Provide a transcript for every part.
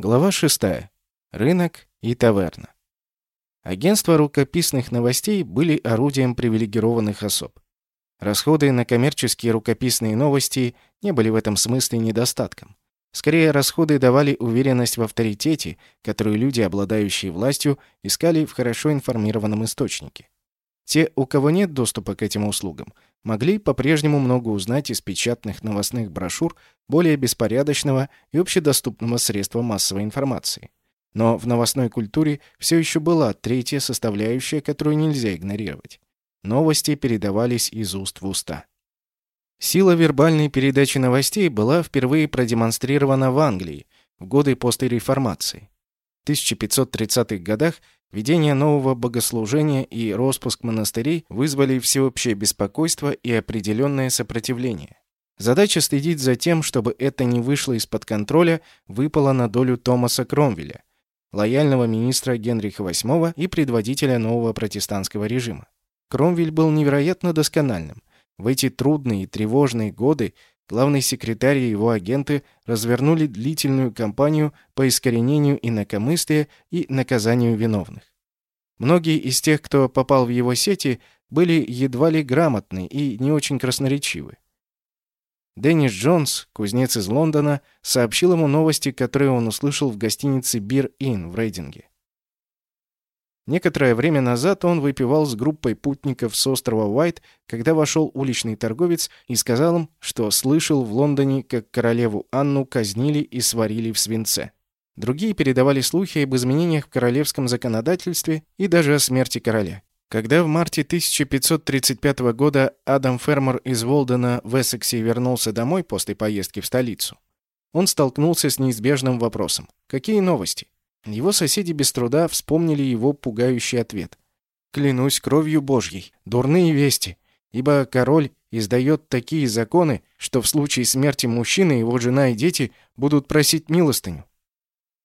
Глава 6. Рынок и таверна. Агентства рукописных новостей были орудием привилегированных особ. Расходы на коммерческие рукописные новости не были в этом смысле недостатком. Скорее, расходы давали уверенность в авторитете, которую люди, обладающие властью, искали в хорошо информированном источнике. Те, у кого нет доступа к этим услугам, могли по-прежнему много узнать из печатных новостных брошюр более беспорядочного и общедоступного средства массовой информации. Но в новостной культуре все еще была третья составляющая, которую нельзя игнорировать. Новости передавались из уст в уста. Сила вербальной передачи новостей была впервые продемонстрирована в Англии в годы после реформации. В 1530-х годах Введение нового богослужения и распуск монастырей вызвали всеобщее беспокойство и определенное сопротивление. Задача следить за тем, чтобы это не вышло из-под контроля, выпала на долю Томаса Кромвеля, лояльного министра Генриха VIII и предводителя нового протестантского режима. Кромвель был невероятно доскональным. В эти трудные и тревожные годы Главный секретарь и его агенты развернули длительную кампанию по искоренению инакомыслия и наказанию виновных. Многие из тех, кто попал в его сети, были едва ли грамотны и не очень красноречивы. Деннис Джонс, кузнец из Лондона, сообщил ему новости, которые он услышал в гостинице Бир Inn в Рейдинге. Некоторое время назад он выпивал с группой путников с острова Уайт, когда вошел уличный торговец и сказал им, что слышал в Лондоне, как королеву Анну казнили и сварили в свинце. Другие передавали слухи об изменениях в королевском законодательстве и даже о смерти короля. Когда в марте 1535 года Адам Фермер из Волдена в Эссексе вернулся домой после поездки в столицу, он столкнулся с неизбежным вопросом. Какие новости? Его соседи без труда вспомнили его пугающий ответ. «Клянусь кровью Божьей, дурные вести, ибо король издает такие законы, что в случае смерти мужчины его жена и дети будут просить милостыню».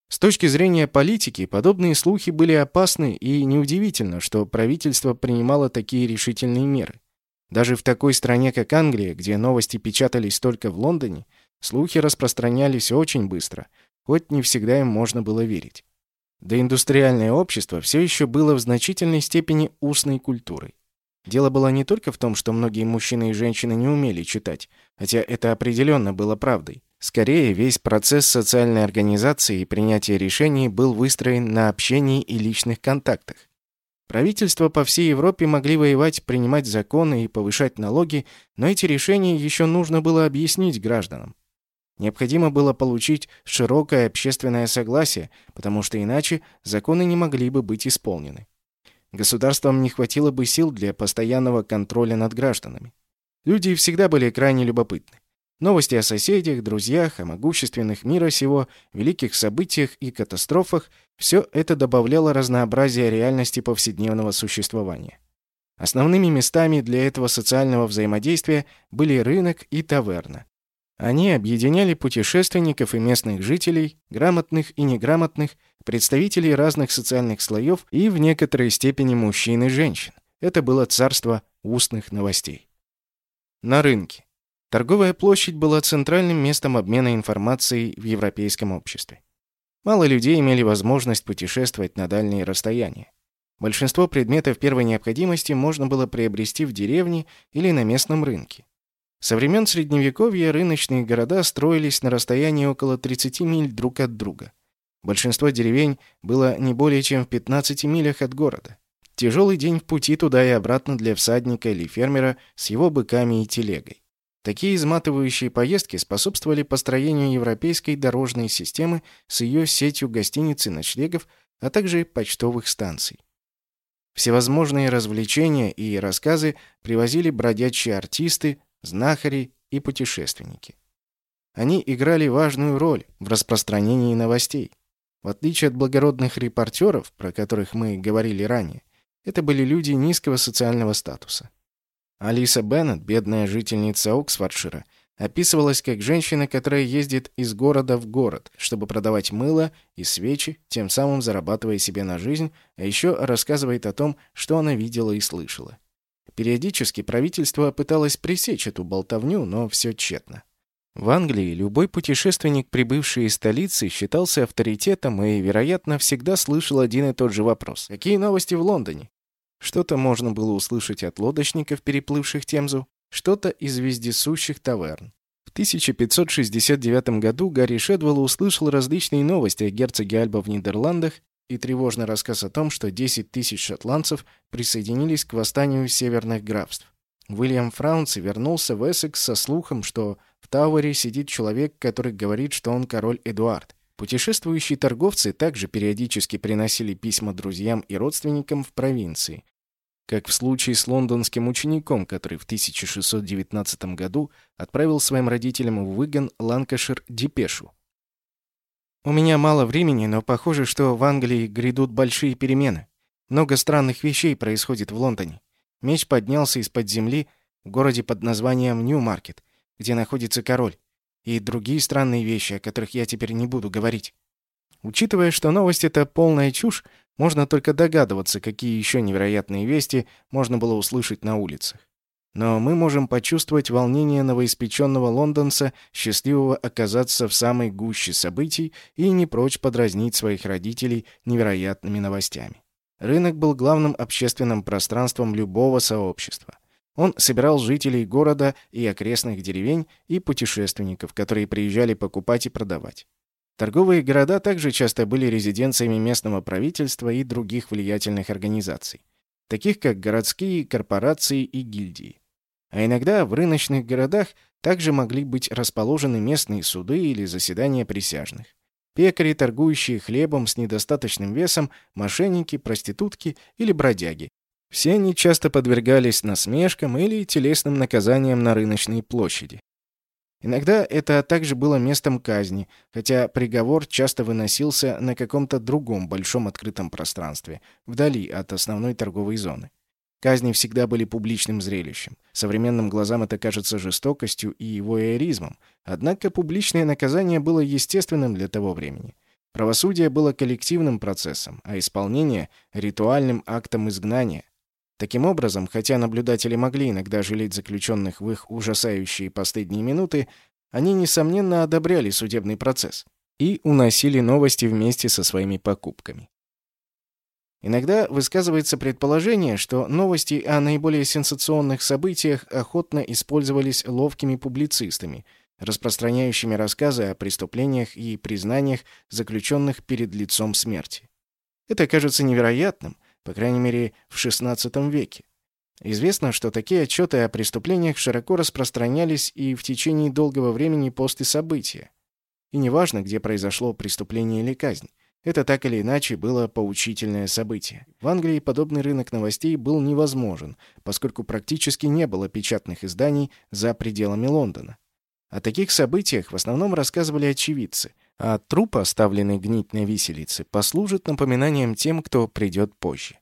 С точки зрения политики, подобные слухи были опасны, и неудивительно, что правительство принимало такие решительные меры. Даже в такой стране, как Англия, где новости печатались только в Лондоне, слухи распространялись очень быстро, хоть не всегда им можно было верить. Доиндустриальное общество все еще было в значительной степени устной культурой. Дело было не только в том, что многие мужчины и женщины не умели читать, хотя это определенно было правдой. Скорее, весь процесс социальной организации и принятия решений был выстроен на общении и личных контактах. Правительства по всей Европе могли воевать, принимать законы и повышать налоги, но эти решения еще нужно было объяснить гражданам. Необходимо было получить широкое общественное согласие, потому что иначе законы не могли бы быть исполнены. Государствам не хватило бы сил для постоянного контроля над гражданами. Люди всегда были крайне любопытны. Новости о соседях, друзьях, о могущественных мира сего, великих событиях и катастрофах – все это добавляло разнообразия реальности повседневного существования. Основными местами для этого социального взаимодействия были рынок и таверна. Они объединяли путешественников и местных жителей, грамотных и неграмотных, представителей разных социальных слоев и в некоторой степени мужчин и женщин. Это было царство устных новостей. На рынке. Торговая площадь была центральным местом обмена информацией в европейском обществе. Мало людей имели возможность путешествовать на дальние расстояния. Большинство предметов первой необходимости можно было приобрести в деревне или на местном рынке. Со времен Средневековья рыночные города строились на расстоянии около 30 миль друг от друга. Большинство деревень было не более чем в 15 милях от города. Тяжелый день в пути туда и обратно для всадника или фермера с его быками и телегой. Такие изматывающие поездки способствовали построению европейской дорожной системы с ее сетью гостиниц и ночлегов, а также почтовых станций. Всевозможные развлечения и рассказы привозили бродячие артисты, знахари и путешественники. Они играли важную роль в распространении новостей. В отличие от благородных репортеров, про которых мы говорили ранее, это были люди низкого социального статуса. Алиса Беннет, бедная жительница Оксфордшира, описывалась как женщина, которая ездит из города в город, чтобы продавать мыло и свечи, тем самым зарабатывая себе на жизнь, а еще рассказывает о том, что она видела и слышала. Периодически правительство пыталось пресечь эту болтовню, но все тщетно. В Англии любой путешественник, прибывший из столицы, считался авторитетом и, вероятно, всегда слышал один и тот же вопрос. Какие новости в Лондоне? Что-то можно было услышать от лодочников, переплывших Темзу, что-то из вездесущих таверн. В 1569 году Гарри Шедвелл услышал различные новости о герцоге Альба в Нидерландах и тревожный рассказ о том, что 10 тысяч шотландцев присоединились к восстанию северных графств. Уильям Фраунси вернулся в Эссекс со слухом, что в Тауэре сидит человек, который говорит, что он король Эдуард. Путешествующие торговцы также периодически приносили письма друзьям и родственникам в провинции, как в случае с лондонским учеником, который в 1619 году отправил своим родителям в Уиган, Ланкашир, депешу. «У меня мало времени, но похоже, что в Англии грядут большие перемены. Много странных вещей происходит в Лондоне. Меч поднялся из-под земли в городе под названием Нью-Маркет, где находится король, и другие странные вещи, о которых я теперь не буду говорить. Учитывая, что новость — это полная чушь, можно только догадываться, какие еще невероятные вести можно было услышать на улицах. Но мы можем почувствовать волнение новоиспеченного лондонца, счастливого оказаться в самой гуще событий и не прочь подразнить своих родителей невероятными новостями. Рынок был главным общественным пространством любого сообщества. Он собирал жителей города и окрестных деревень и путешественников, которые приезжали покупать и продавать. Торговые города также часто были резиденциями местного правительства и других влиятельных организаций, таких как городские корпорации и гильдии. А иногда в рыночных городах также могли быть расположены местные суды или заседания присяжных пекари, торгующие хлебом с недостаточным весом, мошенники, проститутки или бродяги. Все они часто подвергались насмешкам или телесным наказаниям на рыночной площади. Иногда это также было местом казни, хотя приговор часто выносился на каком-то другом большом открытом пространстве, вдали от основной торговой зоны. Казни всегда были публичным зрелищем. Современным глазам это кажется жестокостью и воеризмом. Однако публичное наказание было естественным для того времени. Правосудие было коллективным процессом, а исполнение — ритуальным актом изгнания. Таким образом, хотя наблюдатели могли иногда жалеть заключенных в их ужасающие последние минуты, они, несомненно, одобряли судебный процесс и уносили новости вместе со своими покупками. Иногда высказывается предположение, что новости о наиболее сенсационных событиях охотно использовались ловкими публицистами, распространяющими рассказы о преступлениях и признаниях заключенных перед лицом смерти. Это кажется невероятным, по крайней мере, в XVI веке. Известно, что такие отчеты о преступлениях широко распространялись и в течение долгого времени после события. И неважно, где произошло преступление или казнь. Это так или иначе было поучительное событие. В Англии подобный рынок новостей был невозможен, поскольку практически не было печатных изданий за пределами Лондона. О таких событиях в основном рассказывали очевидцы, а труп, оставленный гнить на виселице, послужит напоминанием тем, кто придет позже.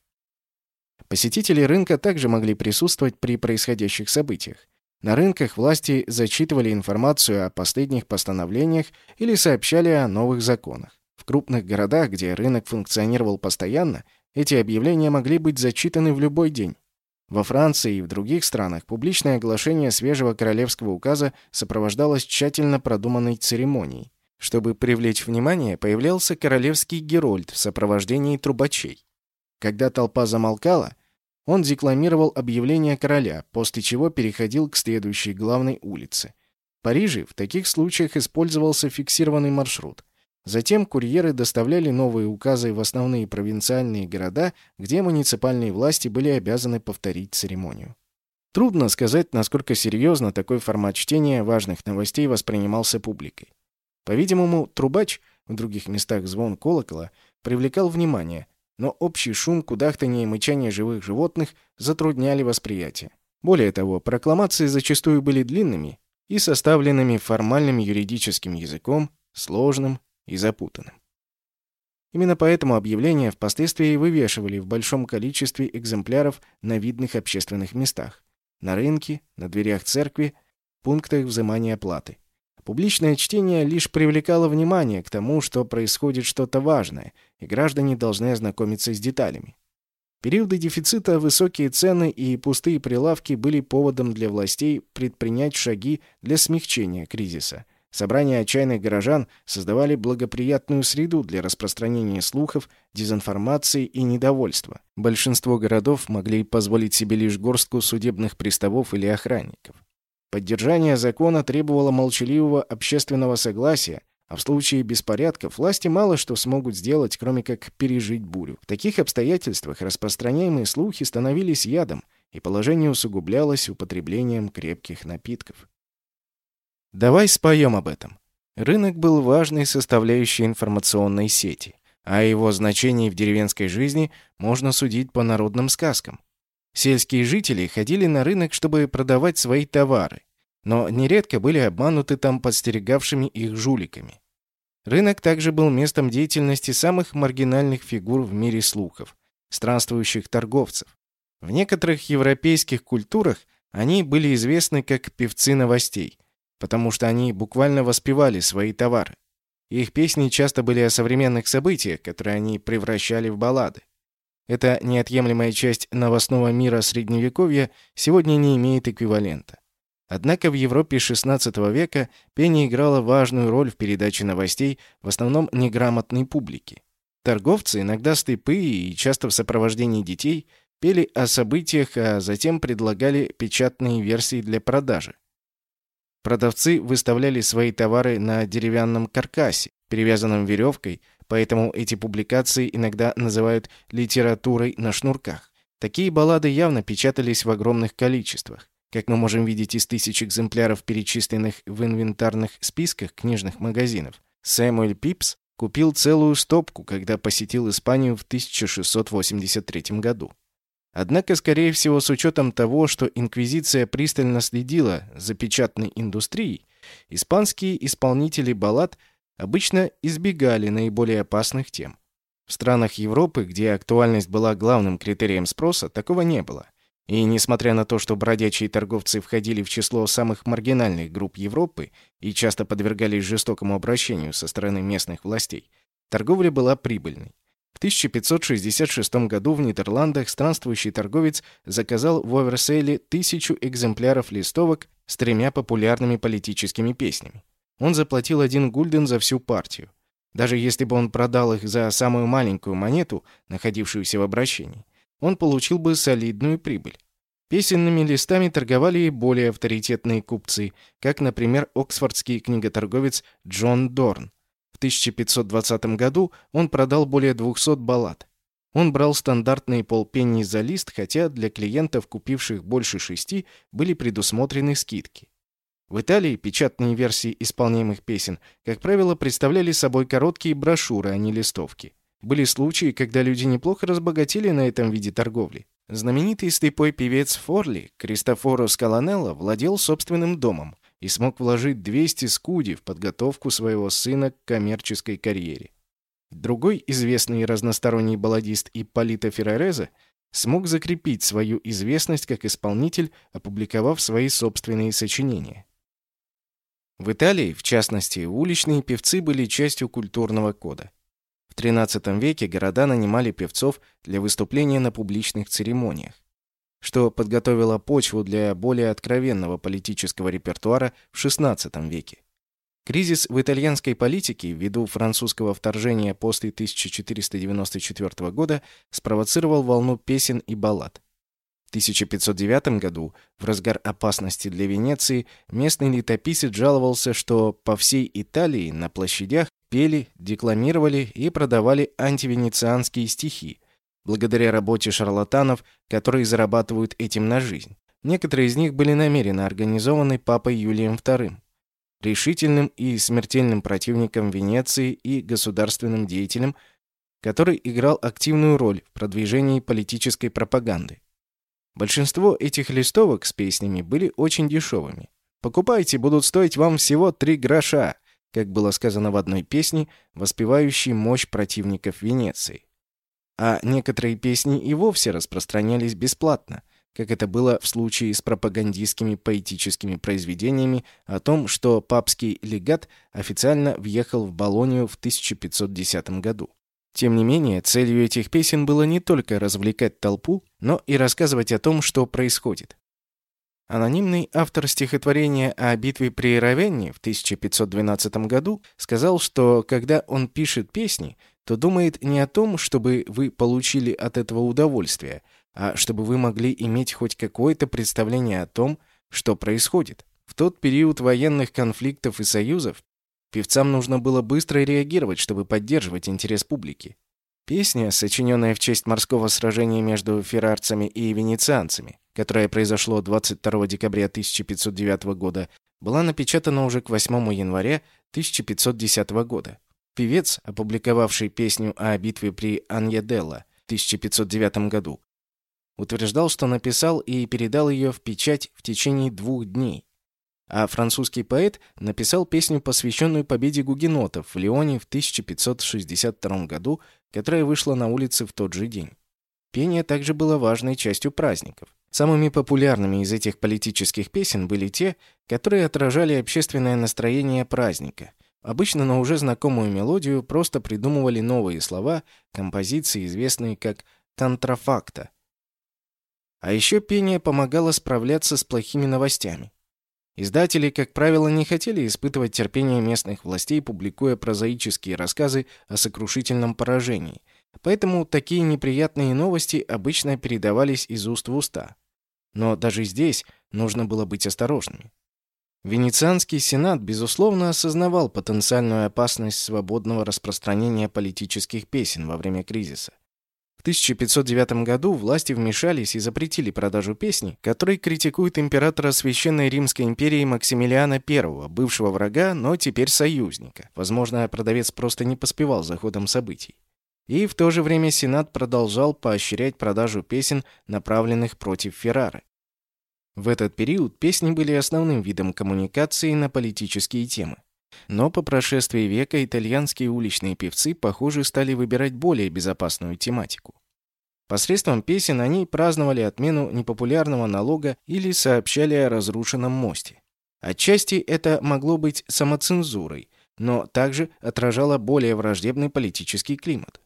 Посетители рынка также могли присутствовать при происходящих событиях. На рынках власти зачитывали информацию о последних постановлениях или сообщали о новых законах. В крупных городах, где рынок функционировал постоянно, эти объявления могли быть зачитаны в любой день. Во Франции и в других странах публичное оглашение свежего королевского указа сопровождалось тщательно продуманной церемонией. Чтобы привлечь внимание, появлялся королевский герольд в сопровождении трубачей. Когда толпа замолкала, он декламировал объявление короля, после чего переходил к следующей главной улице. В Париже в таких случаях использовался фиксированный маршрут. Затем курьеры доставляли новые указы в основные провинциальные города, где муниципальные власти были обязаны повторить церемонию. Трудно сказать, насколько серьезно такой формат чтения важных новостей воспринимался публикой. По-видимому, трубач, в других местах звон колокола, привлекал внимание, но общий шум, кудахтание и мычание живых животных затрудняли восприятие. Более того, прокламации зачастую были длинными и составленными формальным юридическим языком, сложным и запутанным. Именно поэтому объявления впоследствии вывешивали в большом количестве экземпляров на видных общественных местах, на рынке, на дверях церкви, пунктах взимания платы. Публичное чтение лишь привлекало внимание к тому, что происходит что-то важное, и граждане должны ознакомиться с деталями. периоды дефицита высокие цены и пустые прилавки были поводом для властей предпринять шаги для смягчения кризиса. Собрания отчаянных горожан создавали благоприятную среду для распространения слухов, дезинформации и недовольства. Большинство городов могли позволить себе лишь горстку судебных приставов или охранников. Поддержание закона требовало молчаливого общественного согласия, а в случае беспорядков власти мало что смогут сделать, кроме как пережить бурю. В таких обстоятельствах распространяемые слухи становились ядом, и положение усугублялось употреблением крепких напитков. Давай споем об этом. Рынок был важной составляющей информационной сети, а его значении в деревенской жизни можно судить по народным сказкам. Сельские жители ходили на рынок, чтобы продавать свои товары, но нередко были обмануты там подстерегавшими их жуликами. Рынок также был местом деятельности самых маргинальных фигур в мире слухов – странствующих торговцев. В некоторых европейских культурах они были известны как певцы новостей, потому что они буквально воспевали свои товары. Их песни часто были о современных событиях, которые они превращали в баллады. Эта неотъемлемая часть новостного мира Средневековья сегодня не имеет эквивалента. Однако в Европе XVI века пение играло важную роль в передаче новостей в основном неграмотной публике. Торговцы, иногда слепые и часто в сопровождении детей, пели о событиях, а затем предлагали печатные версии для продажи. Продавцы выставляли свои товары на деревянном каркасе, перевязанном веревкой, поэтому эти публикации иногда называют литературой на шнурках. Такие баллады явно печатались в огромных количествах. Как мы можем видеть из тысяч экземпляров, перечисленных в инвентарных списках книжных магазинов, Сэмюэль Пипс купил целую стопку, когда посетил Испанию в 1683 году. Однако, скорее всего, с учетом того, что Инквизиция пристально следила за печатной индустрией, испанские исполнители баллад – обычно избегали наиболее опасных тем. В странах Европы, где актуальность была главным критерием спроса, такого не было. И несмотря на то, что бродячие торговцы входили в число самых маргинальных групп Европы и часто подвергались жестокому обращению со стороны местных властей, торговля была прибыльной. В 1566 году в Нидерландах странствующий торговец заказал в Оверсейле тысячу экземпляров листовок с тремя популярными политическими песнями. Он заплатил один гульден за всю партию. Даже если бы он продал их за самую маленькую монету, находившуюся в обращении, он получил бы солидную прибыль. Песенными листами торговали и более авторитетные купцы, как, например, оксфордский книготорговец Джон Дорн. В 1520 году он продал более 200 баллад. Он брал стандартные полпенни за лист, хотя для клиентов, купивших больше шести, были предусмотрены скидки. В Италии печатные версии исполняемых песен, как правило, представляли собой короткие брошюры, а не листовки. Были случаи, когда люди неплохо разбогатели на этом виде торговли. Знаменитый слепой певец Форли, Кристофоро Скаланелло, владел собственным домом и смог вложить 200 скуди в подготовку своего сына к коммерческой карьере. Другой известный и разносторонний балладист Ипполито Ферререза смог закрепить свою известность как исполнитель, опубликовав свои собственные сочинения. В Италии, в частности, уличные певцы были частью культурного кода. В XIII веке города нанимали певцов для выступления на публичных церемониях, что подготовило почву для более откровенного политического репертуара в XVI веке. Кризис в итальянской политике ввиду французского вторжения после 1494 года спровоцировал волну песен и баллад. 1509 году, в разгар опасности для Венеции, местный летописец жаловался, что по всей Италии на площадях пели, декламировали и продавали антивенецианские стихи, благодаря работе шарлатанов, которые зарабатывают этим на жизнь. Некоторые из них были намеренно организованы папой Юлием II, решительным и смертельным противником Венеции и государственным деятелем, который играл активную роль в продвижении политической пропаганды. Большинство этих листовок с песнями были очень дешевыми. «Покупайте, будут стоить вам всего три гроша», как было сказано в одной песне, воспевающей мощь противников Венеции. А некоторые песни и вовсе распространялись бесплатно, как это было в случае с пропагандистскими поэтическими произведениями о том, что папский легат официально въехал в Болонию в 1510 году. Тем не менее, целью этих песен было не только развлекать толпу, но и рассказывать о том, что происходит. Анонимный автор стихотворения о битве при Равенне в 1512 году сказал, что когда он пишет песни, то думает не о том, чтобы вы получили от этого удовольствие, а чтобы вы могли иметь хоть какое-то представление о том, что происходит. В тот период военных конфликтов и союзов певцам нужно было быстро реагировать, чтобы поддерживать интерес публики. Песня, сочиненная в честь морского сражения между феррарцами и венецианцами, которое произошло 22 декабря 1509 года, была напечатана уже к 8 января 1510 года. Певец, опубликовавший песню о битве при Аньяделла в 1509 году, утверждал, что написал и передал ее в печать в течение двух дней. А французский поэт написал песню, посвященную победе гугенотов в Лионе в 1562 году, которая вышла на улицы в тот же день. Пение также было важной частью праздников. Самыми популярными из этих политических песен были те, которые отражали общественное настроение праздника. Обычно на уже знакомую мелодию просто придумывали новые слова, композиции, известные как контрафакта. А еще пение помогало справляться с плохими новостями. Издатели, как правило, не хотели испытывать терпение местных властей, публикуя прозаические рассказы о сокрушительном поражении. Поэтому такие неприятные новости обычно передавались из уст в уста. Но даже здесь нужно было быть осторожными. Венецианский сенат, безусловно, осознавал потенциальную опасность свободного распространения политических песен во время кризиса. В 1509 году власти вмешались и запретили продажу песни, которые критикуют императора Священной Римской империи Максимилиана I, бывшего врага, но теперь союзника. Возможно, продавец просто не поспевал за ходом событий. И в то же время Сенат продолжал поощрять продажу песен, направленных против Феррары. В этот период песни были основным видом коммуникации на политические темы. Но по прошествии века итальянские уличные певцы, похоже, стали выбирать более безопасную тематику. Посредством песен они праздновали отмену непопулярного налога или сообщали о разрушенном мосте. Отчасти это могло быть самоцензурой, но также отражало более враждебный политический климат.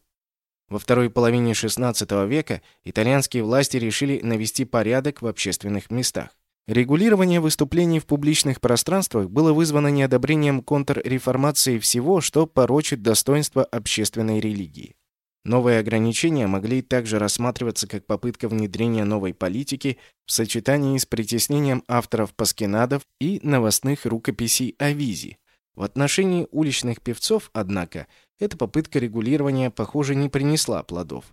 Во второй половине XVI века итальянские власти решили навести порядок в общественных местах. Регулирование выступлений в публичных пространствах было вызвано неодобрением контрреформации всего, что порочит достоинство общественной религии. Новые ограничения могли также рассматриваться как попытка внедрения новой политики в сочетании с притеснением авторов паскинадов и новостных рукописей о визе. В отношении уличных певцов, однако, эта попытка регулирования, похоже, не принесла плодов.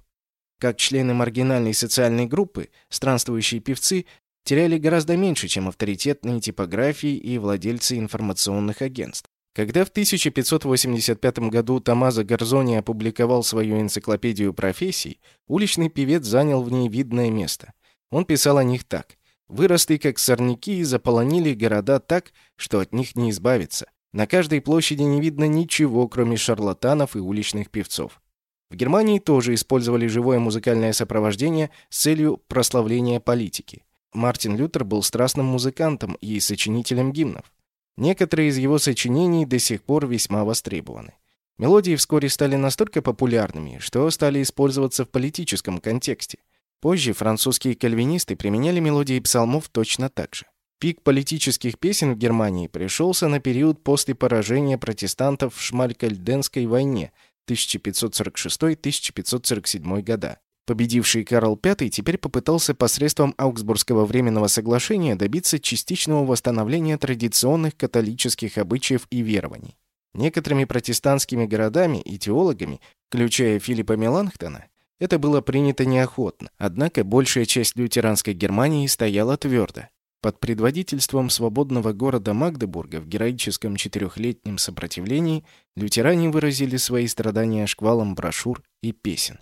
Как члены маргинальной социальной группы, странствующие певцы теряли гораздо меньше, чем авторитетные типографии и владельцы информационных агентств. Когда в 1585 году Томазо Горзони опубликовал свою энциклопедию профессий, уличный певец занял в ней видное место. Он писал о них так. «Выросли, как сорняки, и заполонили города так, что от них не избавиться. На каждой площади не видно ничего, кроме шарлатанов и уличных певцов. В Германии тоже использовали живое музыкальное сопровождение с целью прославления политики. Мартин Лютер был страстным музыкантом и сочинителем гимнов. Некоторые из его сочинений до сих пор весьма востребованы. Мелодии вскоре стали настолько популярными, что стали использоваться в политическом контексте. Позже французские кальвинисты применяли мелодии псалмов точно так же. Пик политических песен в Германии пришелся на период после поражения протестантов в Шмалькальденской войне 1546-1547 года. Победивший Карл V теперь попытался посредством Аугсбургского временного соглашения добиться частичного восстановления традиционных католических обычаев и верований. Некоторыми протестантскими городами и теологами, включая Филиппа Меланхтона, это было принято неохотно, однако большая часть лютеранской Германии стояла твердо. Под предводительством свободного города Магдебурга в героическом четырехлетнем сопротивлении лютеране выразили свои страдания шквалом брошюр и песен.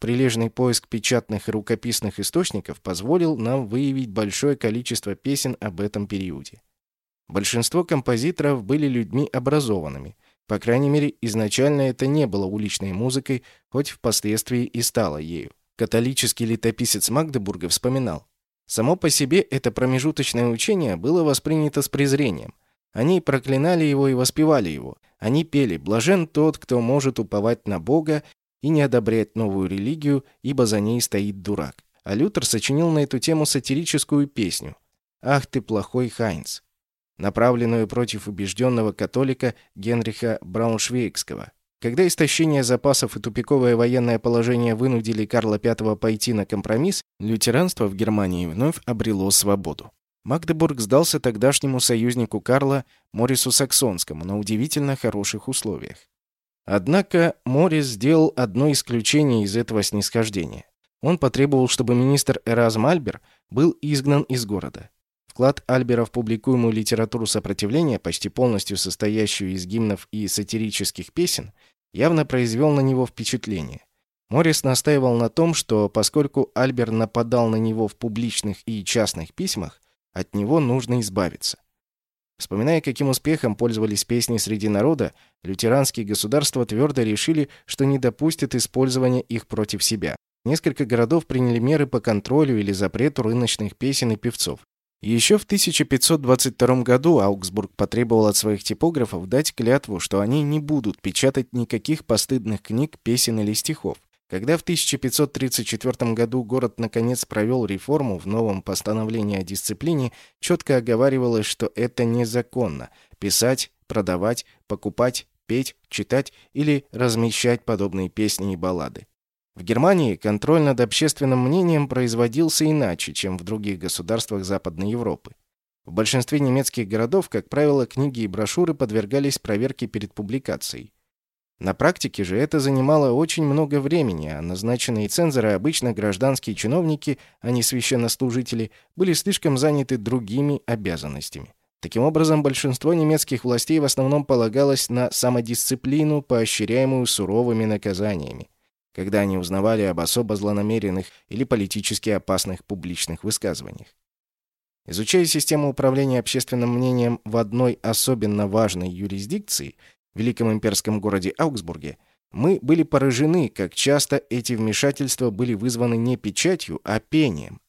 Прилежный поиск печатных и рукописных источников позволил нам выявить большое количество песен об этом периоде. Большинство композиторов были людьми образованными. По крайней мере, изначально это не было уличной музыкой, хоть впоследствии и стало ею. Католический летописец Магдебурга вспоминал, Само по себе это промежуточное учение было воспринято с презрением. Они проклинали его и воспевали его. Они пели «Блажен тот, кто может уповать на Бога и не одобрять новую религию, ибо за ней стоит дурак». А Лютер сочинил на эту тему сатирическую песню «Ах ты плохой Хайнц», направленную против убежденного католика Генриха Брауншвейгского. Когда истощение запасов и тупиковое военное положение вынудили Карла V пойти на компромисс, лютеранство в Германии вновь обрело свободу. Магдебург сдался тогдашнему союзнику Карла Морису Саксонскому на удивительно хороших условиях. Однако Морис сделал одно исключение из этого снисхождения. Он потребовал, чтобы министр Эразм Альбер был изгнан из города. Вклад Альбера в публикуемую литературу сопротивления, почти полностью состоящую из гимнов и сатирических песен, явно произвел на него впечатление. Моррис настаивал на том, что поскольку Альбер нападал на него в публичных и частных письмах, от него нужно избавиться. Вспоминая, каким успехом пользовались песни среди народа, лютеранские государства твердо решили, что не допустят использования их против себя. Несколько городов приняли меры по контролю или запрету рыночных песен и певцов. Еще в 1522 году Аугсбург потребовал от своих типографов дать клятву, что они не будут печатать никаких постыдных книг, песен или стихов. Когда в 1534 году город наконец провел реформу в новом постановлении о дисциплине, четко оговаривалось, что это незаконно – писать, продавать, покупать, петь, читать или размещать подобные песни и баллады. В Германии контроль над общественным мнением производился иначе, чем в других государствах Западной Европы. В большинстве немецких городов, как правило, книги и брошюры подвергались проверке перед публикацией. На практике же это занимало очень много времени, а назначенные цензоры, обычно гражданские чиновники, а не священнослужители, были слишком заняты другими обязанностями. Таким образом, большинство немецких властей в основном полагалось на самодисциплину, поощряемую суровыми наказаниями когда они узнавали об особо злонамеренных или политически опасных публичных высказываниях. Изучая систему управления общественным мнением в одной особенно важной юрисдикции, великом имперском городе Аугсбурге, мы были поражены, как часто эти вмешательства были вызваны не печатью, а пением.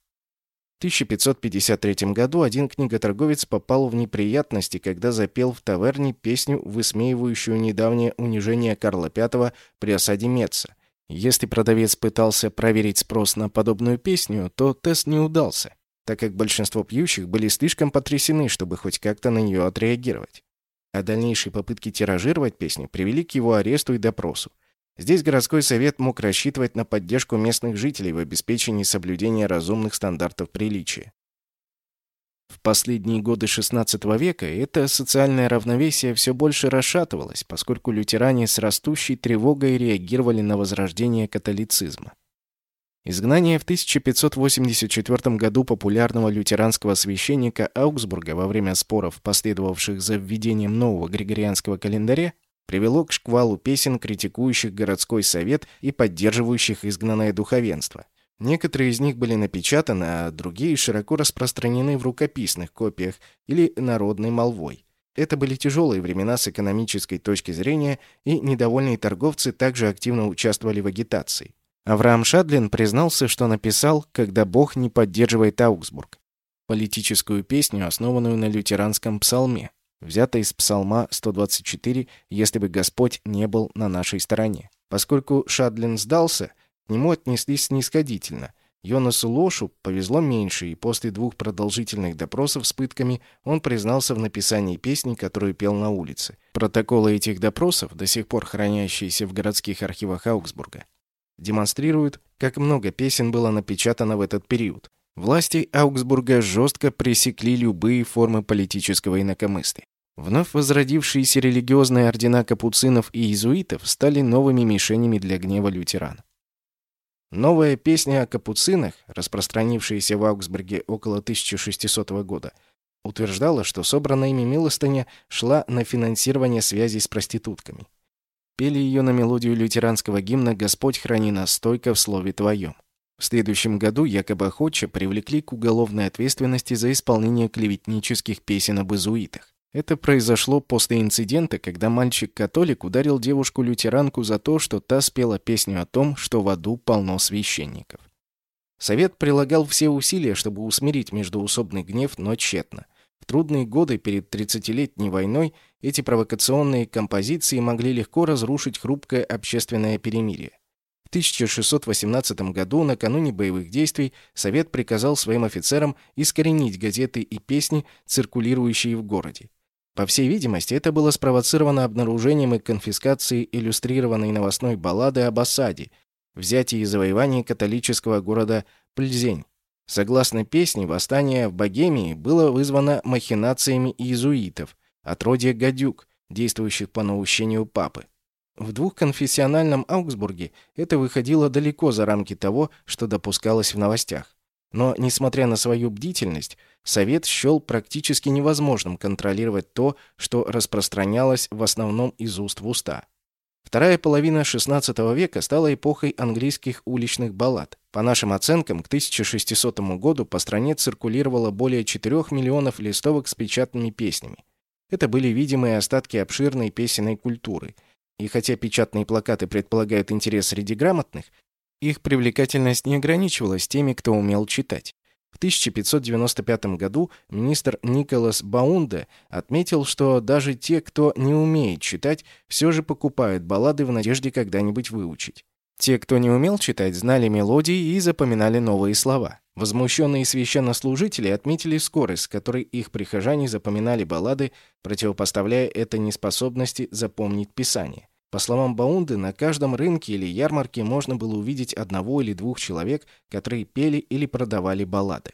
В 1553 году один книготорговец попал в неприятности, когда запел в таверне песню, высмеивающую недавнее унижение Карла V при осаде Меца. Если продавец пытался проверить спрос на подобную песню, то тест не удался, так как большинство пьющих были слишком потрясены, чтобы хоть как-то на нее отреагировать. А дальнейшие попытки тиражировать песню привели к его аресту и допросу. Здесь городской совет мог рассчитывать на поддержку местных жителей в обеспечении соблюдения разумных стандартов приличия. В последние годы XVI века это социальное равновесие все больше расшатывалось, поскольку лютеране с растущей тревогой реагировали на возрождение католицизма. Изгнание в 1584 году популярного лютеранского священника Аугсбурга во время споров, последовавших за введением нового григорианского календаря, привело к шквалу песен, критикующих городской совет и поддерживающих изгнанное духовенство – Некоторые из них были напечатаны, а другие широко распространены в рукописных копиях или народной молвой. Это были тяжелые времена с экономической точки зрения, и недовольные торговцы также активно участвовали в агитации. Авраам Шадлин признался, что написал «Когда Бог не поддерживает Аугсбург» политическую песню, основанную на лютеранском псалме, взятой из псалма 124 «Если бы Господь не был на нашей стороне». Поскольку Шадлин сдался – к нему отнеслись снисходительно. Йонасу Лошу повезло меньше, и после двух продолжительных допросов с пытками он признался в написании песни, которую пел на улице. Протоколы этих допросов, до сих пор хранящиеся в городских архивах Аугсбурга, демонстрируют, как много песен было напечатано в этот период. Власти Аугсбурга жестко пресекли любые формы политического инакомыслия. Вновь возродившиеся религиозные ордена капуцинов и иезуитов стали новыми мишенями для гнева лютеран. Новая песня о капуцинах, распространившаяся в Аугсбурге около 1600 года, утверждала, что собранная ими милостыня шла на финансирование связей с проститутками. Пели ее на мелодию лютеранского гимна «Господь храни нас стойко в слове Твоем». В следующем году якобы охотча привлекли к уголовной ответственности за исполнение клеветнических песен об изуитах. Это произошло после инцидента, когда мальчик-католик ударил девушку-лютеранку за то, что та спела песню о том, что в аду полно священников. Совет прилагал все усилия, чтобы усмирить междуусобный гнев, но тщетно. В трудные годы перед 30-летней войной эти провокационные композиции могли легко разрушить хрупкое общественное перемирие. В 1618 году, накануне боевых действий, Совет приказал своим офицерам искоренить газеты и песни, циркулирующие в городе. По всей видимости, это было спровоцировано обнаружением и конфискацией иллюстрированной новостной баллады об осаде, взятии и завоевании католического города Пльзень. Согласно песне, восстание в Богемии было вызвано махинациями иезуитов, отродья гадюк, действующих по наущению папы. В двухконфессиональном Аугсбурге это выходило далеко за рамки того, что допускалось в новостях. Но, несмотря на свою бдительность, Совет счел практически невозможным контролировать то, что распространялось в основном из уст в уста. Вторая половина XVI века стала эпохой английских уличных баллад. По нашим оценкам, к 1600 году по стране циркулировало более 4 миллионов листовок с печатными песнями. Это были видимые остатки обширной песенной культуры – и хотя печатные плакаты предполагают интерес среди грамотных, их привлекательность не ограничивалась теми, кто умел читать. В 1595 году министр Николас Баунде отметил, что даже те, кто не умеет читать, все же покупают баллады в надежде когда-нибудь выучить. Те, кто не умел читать, знали мелодии и запоминали новые слова. Возмущенные священнослужители отметили скорость, с которой их прихожане запоминали баллады, противопоставляя это неспособности запомнить Писание. По словам Баунды, на каждом рынке или ярмарке можно было увидеть одного или двух человек, которые пели или продавали баллады.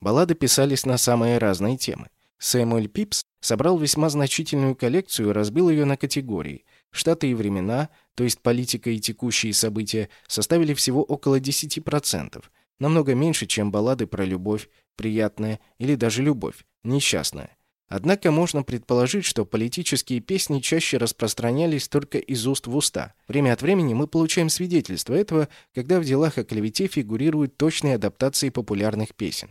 Баллады писались на самые разные темы. Сэмюэль Пипс собрал весьма значительную коллекцию и разбил ее на категории. Штаты и времена, то есть политика и текущие события, составили всего около 10%, намного меньше, чем баллады про любовь, приятная или даже любовь, несчастная. Однако можно предположить, что политические песни чаще распространялись только из уст в уста. Время от времени мы получаем свидетельство этого, когда в делах о клевете фигурируют точные адаптации популярных песен.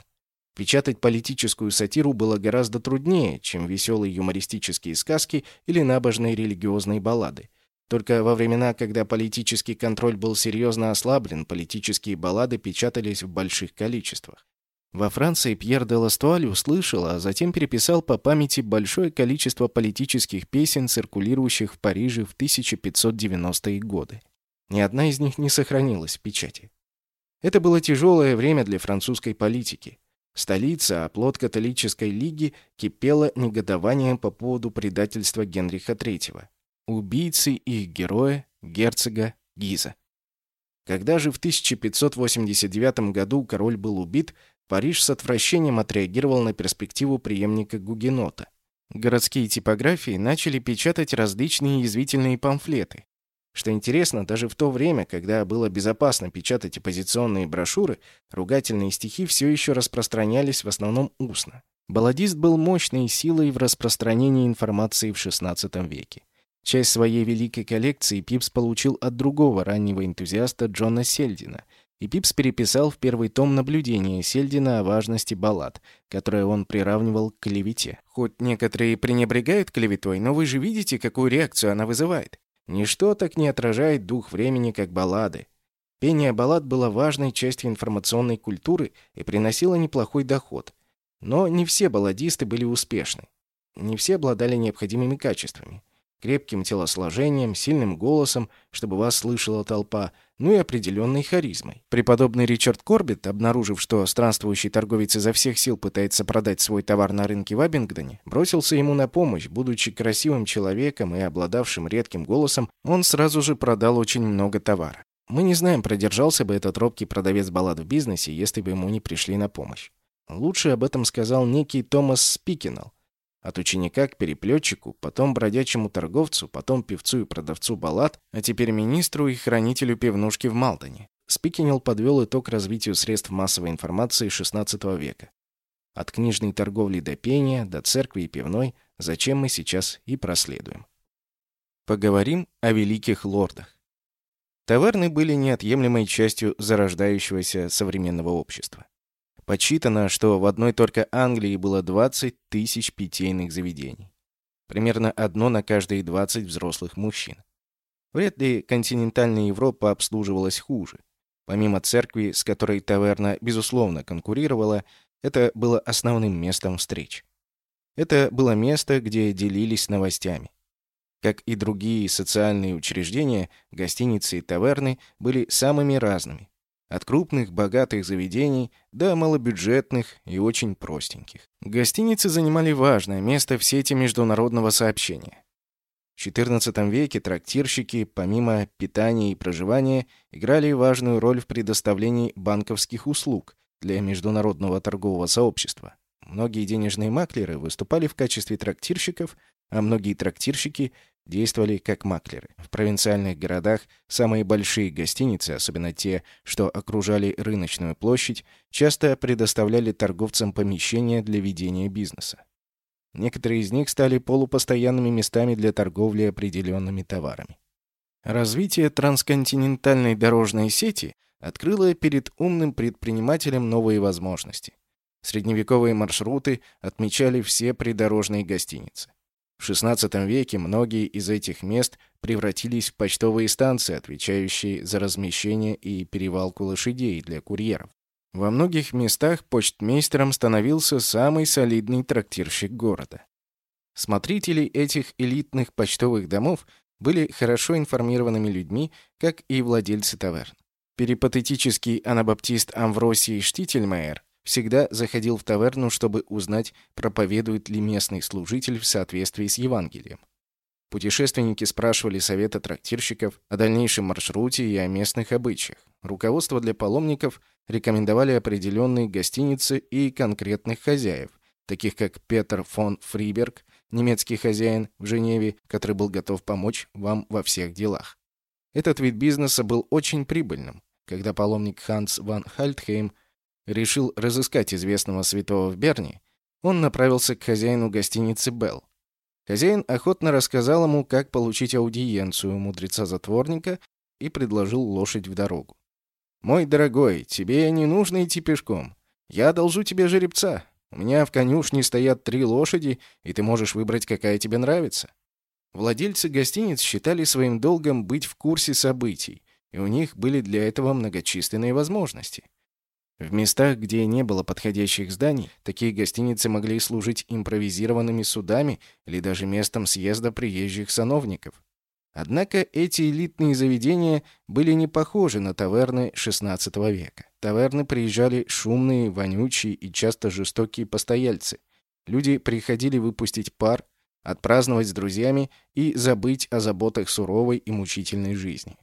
Печатать политическую сатиру было гораздо труднее, чем веселые юмористические сказки или набожные религиозные баллады. Только во времена, когда политический контроль был серьезно ослаблен, политические баллады печатались в больших количествах. Во Франции Пьер де Ластуаль услышал, а затем переписал по памяти большое количество политических песен, циркулирующих в Париже в 1590-е годы. Ни одна из них не сохранилась в печати. Это было тяжелое время для французской политики. Столица, оплот католической лиги, кипела негодованием по поводу предательства Генриха III, убийцы их героя, герцога Гиза. Когда же в 1589 году король был убит, Париж с отвращением отреагировал на перспективу преемника Гугенота. Городские типографии начали печатать различные язвительные памфлеты. Что интересно, даже в то время, когда было безопасно печатать оппозиционные брошюры, ругательные стихи все еще распространялись в основном устно. Балладист был мощной силой в распространении информации в XVI веке. Часть своей великой коллекции Пипс получил от другого раннего энтузиаста Джона Сельдина – и Пипс переписал в первый том наблюдение Сельдина о важности баллад, которые он приравнивал к клевете. Хоть некоторые пренебрегают клеветой, но вы же видите, какую реакцию она вызывает. Ничто так не отражает дух времени, как баллады. Пение баллад было важной частью информационной культуры и приносило неплохой доход. Но не все балладисты были успешны. Не все обладали необходимыми качествами крепким телосложением, сильным голосом, чтобы вас слышала толпа, ну и определенной харизмой. Преподобный Ричард Корбетт, обнаружив, что странствующий торговец изо всех сил пытается продать свой товар на рынке в Абингдоне, бросился ему на помощь. Будучи красивым человеком и обладавшим редким голосом, он сразу же продал очень много товара. Мы не знаем, продержался бы этот робкий продавец баллад в бизнесе, если бы ему не пришли на помощь. Лучше об этом сказал некий Томас Спикинал, от ученика к переплетчику, потом бродячему торговцу, потом певцу и продавцу баллад, а теперь министру и хранителю пивнушки в Малдоне. Спикинел подвел итог развитию средств массовой информации XVI века. От книжной торговли до пения, до церкви и пивной, зачем мы сейчас и проследуем. Поговорим о великих лордах. Таверны были неотъемлемой частью зарождающегося современного общества. Подсчитано, что в одной только Англии было 20 тысяч питейных заведений. Примерно одно на каждые 20 взрослых мужчин. Вряд ли континентальная Европа обслуживалась хуже. Помимо церкви, с которой таверна, безусловно, конкурировала, это было основным местом встреч. Это было место, где делились новостями. Как и другие социальные учреждения, гостиницы и таверны были самыми разными. От крупных, богатых заведений до малобюджетных и очень простеньких. Гостиницы занимали важное место в сети международного сообщения. В XIV веке трактирщики, помимо питания и проживания, играли важную роль в предоставлении банковских услуг для международного торгового сообщества. Многие денежные маклеры выступали в качестве трактирщиков, а многие трактирщики действовали как маклеры. В провинциальных городах самые большие гостиницы, особенно те, что окружали рыночную площадь, часто предоставляли торговцам помещения для ведения бизнеса. Некоторые из них стали полупостоянными местами для торговли определенными товарами. Развитие трансконтинентальной дорожной сети открыло перед умным предпринимателем новые возможности. Средневековые маршруты отмечали все придорожные гостиницы. В XVI веке многие из этих мест превратились в почтовые станции, отвечающие за размещение и перевалку лошадей для курьеров. Во многих местах почтмейстером становился самый солидный трактирщик города. Смотрители этих элитных почтовых домов были хорошо информированными людьми, как и владельцы таверн. Перипатетический анабаптист Амвросий Штительмейер всегда заходил в таверну, чтобы узнать, проповедует ли местный служитель в соответствии с Евангелием. Путешественники спрашивали совета трактирщиков о дальнейшем маршруте и о местных обычаях. Руководство для паломников рекомендовали определенные гостиницы и конкретных хозяев, таких как Петер фон Фриберг, немецкий хозяин в Женеве, который был готов помочь вам во всех делах. Этот вид бизнеса был очень прибыльным. Когда паломник Ханс ван Хальтхейм решил разыскать известного святого в Берне, он направился к хозяину гостиницы «Белл». Хозяин охотно рассказал ему, как получить аудиенцию мудреца-затворника и предложил лошадь в дорогу. «Мой дорогой, тебе не нужно идти пешком. Я одолжу тебе жеребца. У меня в конюшне стоят три лошади, и ты можешь выбрать, какая тебе нравится». Владельцы гостиниц считали своим долгом быть в курсе событий, и у них были для этого многочисленные возможности. В местах, где не было подходящих зданий, такие гостиницы могли служить импровизированными судами или даже местом съезда приезжих сановников. Однако эти элитные заведения были не похожи на таверны XVI века. В таверны приезжали шумные, вонючие и часто жестокие постояльцы. Люди приходили выпустить пар, отпраздновать с друзьями и забыть о заботах суровой и мучительной жизни.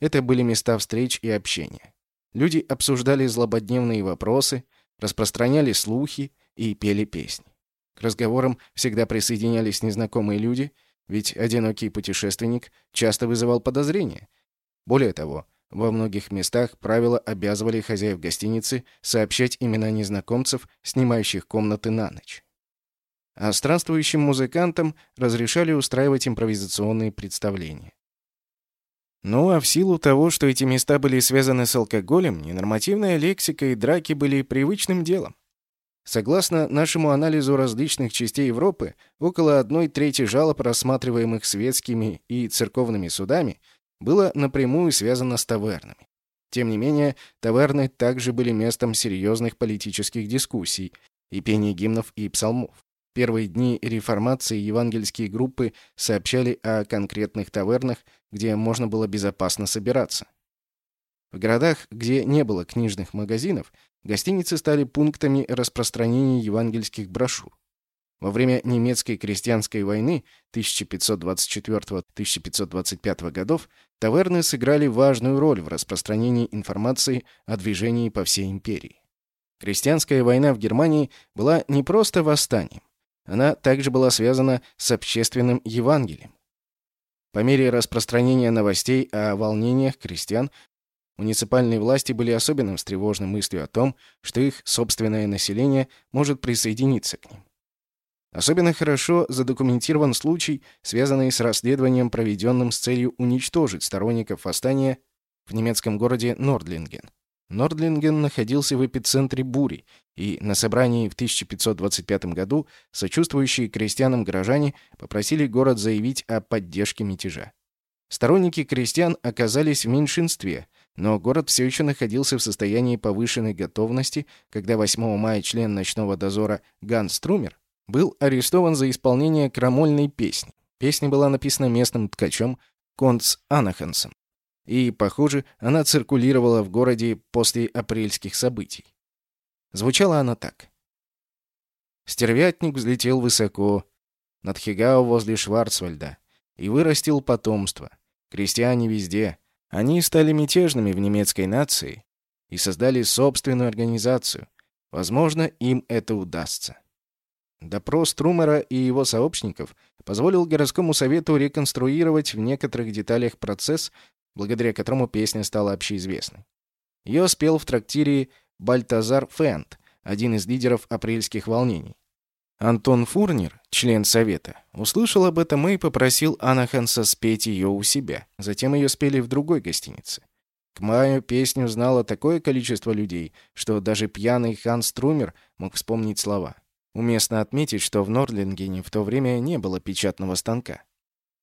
Это были места встреч и общения. Люди обсуждали злободневные вопросы, распространяли слухи и пели песни. К разговорам всегда присоединялись незнакомые люди, ведь одинокий путешественник часто вызывал подозрения. Более того, во многих местах правила обязывали хозяев гостиницы сообщать имена незнакомцев, снимающих комнаты на ночь. А странствующим музыкантам разрешали устраивать импровизационные представления. Ну а в силу того, что эти места были связаны с алкоголем, ненормативная лексика и драки были привычным делом. Согласно нашему анализу различных частей Европы, около одной трети жалоб, рассматриваемых светскими и церковными судами, было напрямую связано с тавернами. Тем не менее, таверны также были местом серьезных политических дискуссий и пения гимнов и псалмов первые дни реформации евангельские группы сообщали о конкретных тавернах, где можно было безопасно собираться. В городах, где не было книжных магазинов, гостиницы стали пунктами распространения евангельских брошюр. Во время немецкой крестьянской войны 1524-1525 годов таверны сыграли важную роль в распространении информации о движении по всей империи. Крестьянская война в Германии была не просто восстанием. Она также была связана с общественным Евангелием. По мере распространения новостей о волнениях крестьян, муниципальные власти были особенно встревожены мыслью о том, что их собственное население может присоединиться к ним. Особенно хорошо задокументирован случай, связанный с расследованием, проведенным с целью уничтожить сторонников восстания в немецком городе Нордлинген. Нордлинген находился в эпицентре бури, и на собрании в 1525 году сочувствующие крестьянам горожане попросили город заявить о поддержке мятежа. Сторонники крестьян оказались в меньшинстве, но город все еще находился в состоянии повышенной готовности, когда 8 мая член ночного дозора Ганс Струмер был арестован за исполнение крамольной песни. Песня была написана местным ткачом Конц Анахансом. И, похоже, она циркулировала в городе после апрельских событий. Звучала она так. Стервятник взлетел высоко над Хигао возле Шварцвальда и вырастил потомство. Крестьяне везде. Они стали мятежными в немецкой нации и создали собственную организацию. Возможно, им это удастся. Допрос Трумера и его сообщников позволил городскому совету реконструировать в некоторых деталях процесс, благодаря которому песня стала общеизвестной. Ее спел в трактире Бальтазар Фент, один из лидеров апрельских волнений. Антон Фурнер, член совета, услышал об этом и попросил Анаханса спеть ее у себя. Затем ее спели в другой гостинице. К маю песню знало такое количество людей, что даже пьяный Ханс Трумер мог вспомнить слова. Уместно отметить, что в Нордлингене в то время не было печатного станка.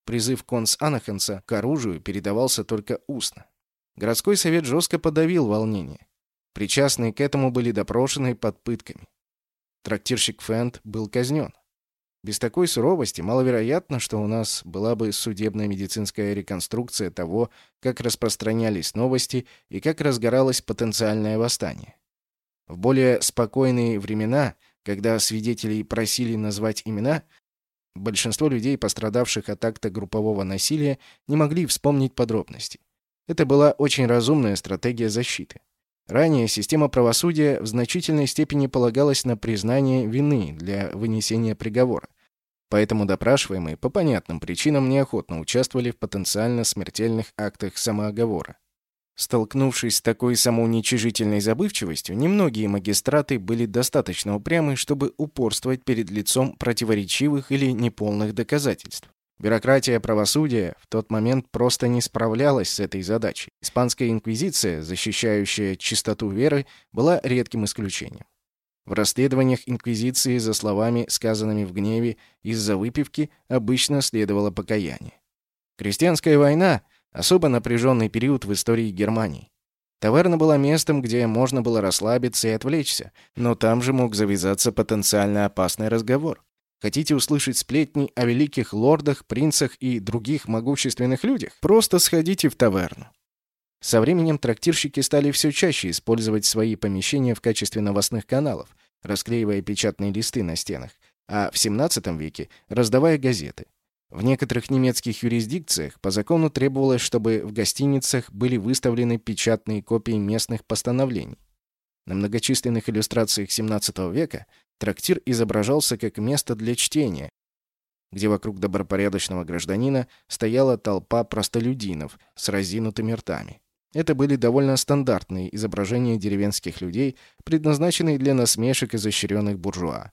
Призыв конс Анаханса к оружию передавался только устно. Городской совет жестко подавил волнение. Причастные к этому были допрошены под пытками. Трактирщик Фэнд был казнен. Без такой суровости маловероятно, что у нас была бы судебная медицинская реконструкция того, как распространялись новости и как разгоралось потенциальное восстание. В более спокойные времена, когда свидетелей просили назвать имена, большинство людей, пострадавших от акта группового насилия, не могли вспомнить подробности. Это была очень разумная стратегия защиты. Ранее система правосудия в значительной степени полагалась на признание вины для вынесения приговора. Поэтому допрашиваемые по понятным причинам неохотно участвовали в потенциально смертельных актах самооговора. Столкнувшись с такой самоуничижительной забывчивостью, немногие магистраты были достаточно упрямы, чтобы упорствовать перед лицом противоречивых или неполных доказательств. Бюрократия правосудия в тот момент просто не справлялась с этой задачей. Испанская инквизиция, защищающая чистоту веры, была редким исключением. В расследованиях инквизиции за словами, сказанными в гневе из-за выпивки, обычно следовало покаяние. Крестьянская война — особо напряженный период в истории Германии. Таверна была местом, где можно было расслабиться и отвлечься, но там же мог завязаться потенциально опасный разговор. Хотите услышать сплетни о великих лордах, принцах и других могущественных людях? Просто сходите в таверну. Со временем трактирщики стали все чаще использовать свои помещения в качестве новостных каналов, расклеивая печатные листы на стенах, а в XVII веке раздавая газеты. В некоторых немецких юрисдикциях по закону требовалось, чтобы в гостиницах были выставлены печатные копии местных постановлений. На многочисленных иллюстрациях XVII века трактир изображался как место для чтения, где вокруг добропорядочного гражданина стояла толпа простолюдинов с разинутыми ртами. Это были довольно стандартные изображения деревенских людей, предназначенные для насмешек изощренных буржуа.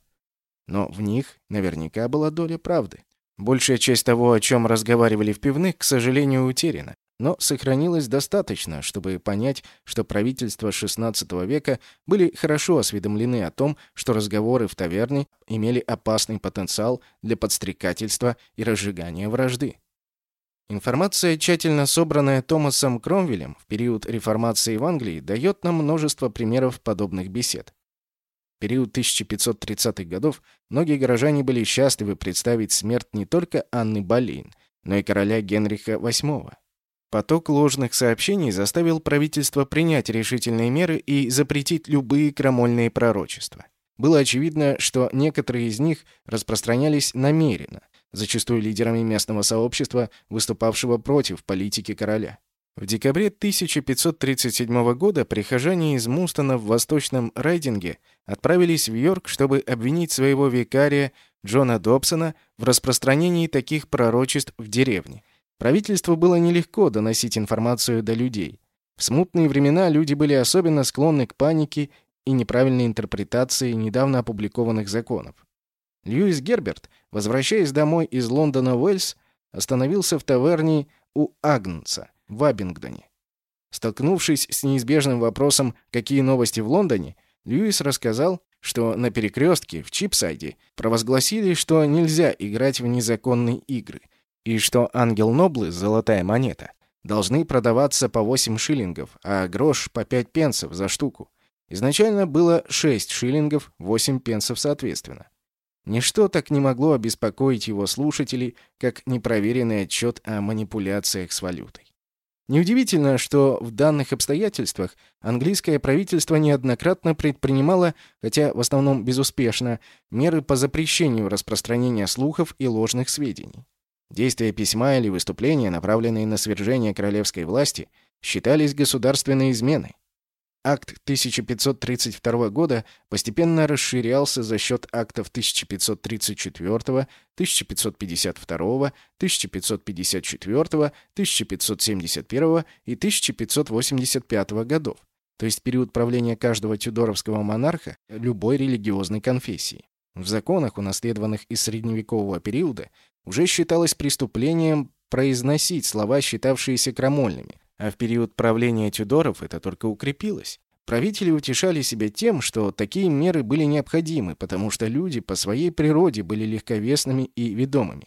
Но в них наверняка была доля правды. Большая часть того, о чем разговаривали в пивных, к сожалению, утеряна но сохранилось достаточно, чтобы понять, что правительства XVI века были хорошо осведомлены о том, что разговоры в таверне имели опасный потенциал для подстрекательства и разжигания вражды. Информация, тщательно собранная Томасом Кромвелем в период реформации в Англии, дает нам множество примеров подобных бесед. Период 1530-х годов многие горожане были счастливы представить смерть не только Анны Болейн, но и короля Генриха VIII. Поток ложных сообщений заставил правительство принять решительные меры и запретить любые крамольные пророчества. Было очевидно, что некоторые из них распространялись намеренно, зачастую лидерами местного сообщества, выступавшего против политики короля. В декабре 1537 года прихожане из Мустона в Восточном Райдинге отправились в Йорк, чтобы обвинить своего викария Джона Добсона в распространении таких пророчеств в деревне – Правительству было нелегко доносить информацию до людей. В смутные времена люди были особенно склонны к панике и неправильной интерпретации недавно опубликованных законов. Льюис Герберт, возвращаясь домой из Лондона в Уэльс, остановился в таверне у Агнца в Абингдоне. Столкнувшись с неизбежным вопросом «Какие новости в Лондоне?», Льюис рассказал, что на перекрестке в Чипсайде провозгласили, что нельзя играть в незаконные игры – и что ангел Ноблы, золотая монета, должны продаваться по 8 шиллингов, а грош по 5 пенсов за штуку. Изначально было 6 шиллингов, 8 пенсов соответственно. Ничто так не могло обеспокоить его слушателей, как непроверенный отчет о манипуляциях с валютой. Неудивительно, что в данных обстоятельствах английское правительство неоднократно предпринимало, хотя в основном безуспешно, меры по запрещению распространения слухов и ложных сведений. Действия письма или выступления, направленные на свержение королевской власти, считались государственной изменой. Акт 1532 года постепенно расширялся за счет актов 1534, 1552, 1554, 1571 и 1585 годов, то есть период правления каждого тюдоровского монарха любой религиозной конфессии. В законах, унаследованных из средневекового периода, уже считалось преступлением произносить слова, считавшиеся крамольными, а в период правления Тюдоров это только укрепилось. Правители утешали себя тем, что такие меры были необходимы, потому что люди по своей природе были легковесными и ведомыми.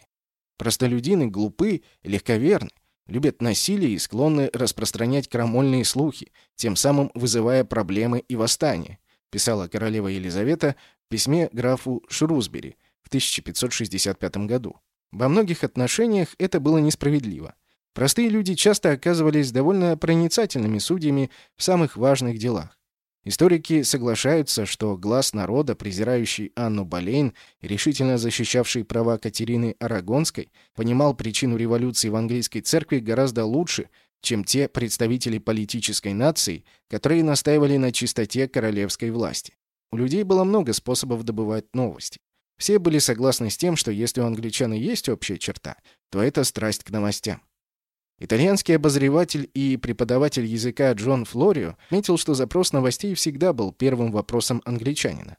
Простолюдины глупы легковерны, любят насилие и склонны распространять крамольные слухи, тем самым вызывая проблемы и восстания, писала королева Елизавета в письме графу Шрусбери в 1565 году. Во многих отношениях это было несправедливо. Простые люди часто оказывались довольно проницательными судьями в самых важных делах. Историки соглашаются, что глаз народа, презирающий Анну Болейн и решительно защищавший права Катерины Арагонской, понимал причину революции в английской церкви гораздо лучше, чем те представители политической нации, которые настаивали на чистоте королевской власти. У людей было много способов добывать новости. Все были согласны с тем, что если у англичан и есть общая черта, то это страсть к новостям. Итальянский обозреватель и преподаватель языка Джон Флорио отметил, что запрос новостей всегда был первым вопросом англичанина.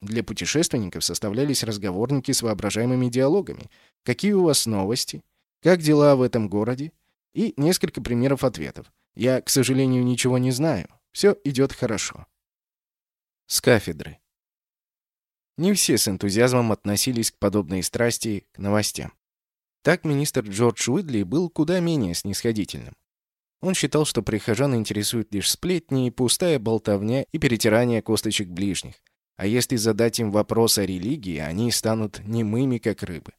Для путешественников составлялись разговорники с воображаемыми диалогами. «Какие у вас новости?» «Как дела в этом городе?» И несколько примеров ответов. «Я, к сожалению, ничего не знаю. Все идет хорошо». С кафедры. Не все с энтузиазмом относились к подобной страсти к новостям. Так министр Джордж Уидли был куда менее снисходительным. Он считал, что прихожан интересуют лишь сплетни, пустая болтовня и перетирание косточек ближних. А если задать им вопрос о религии, они станут немыми, как рыбы.